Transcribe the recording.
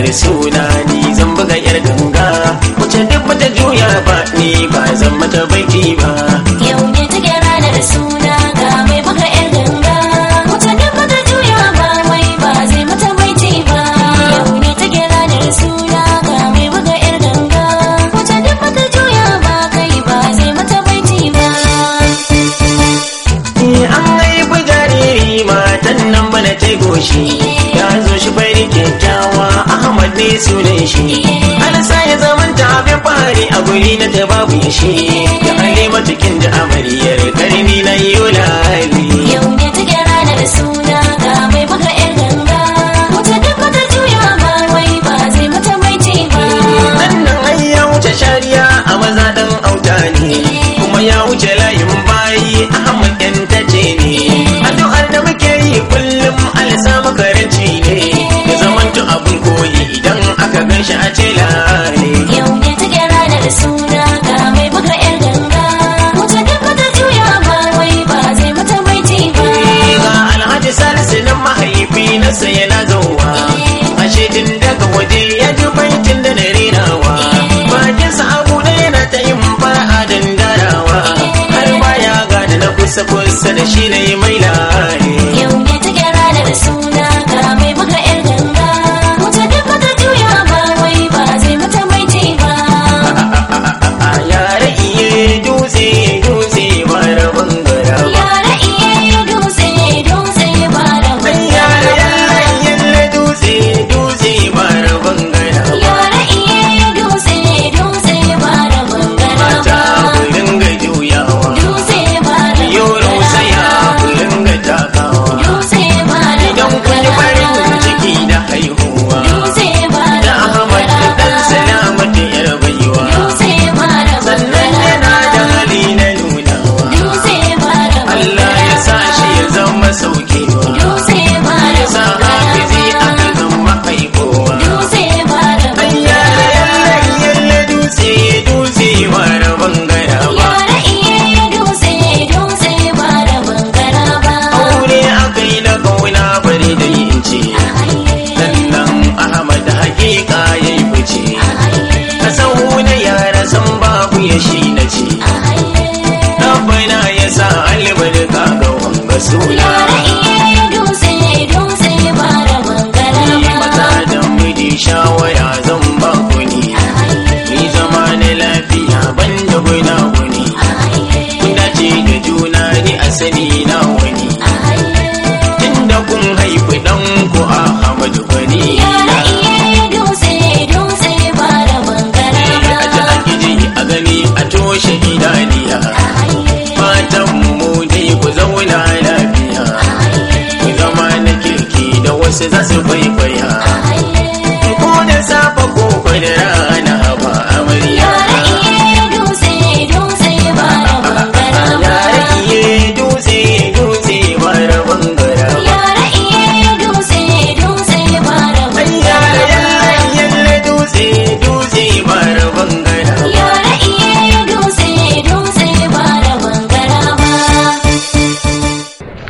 ranar suna ni zan buga yar ganga. Wacce duk mata juya ba ni ba zan mata baiki sunan shi. Ana sa ya zamanta abin fahari a guri na da babu yashi sai yana zauwa ashe tun daga waje ya ji bankin da na renawa bakin sa abu da yana ta yin ba a dandarawa har baya da na kusa kusa da shi na yi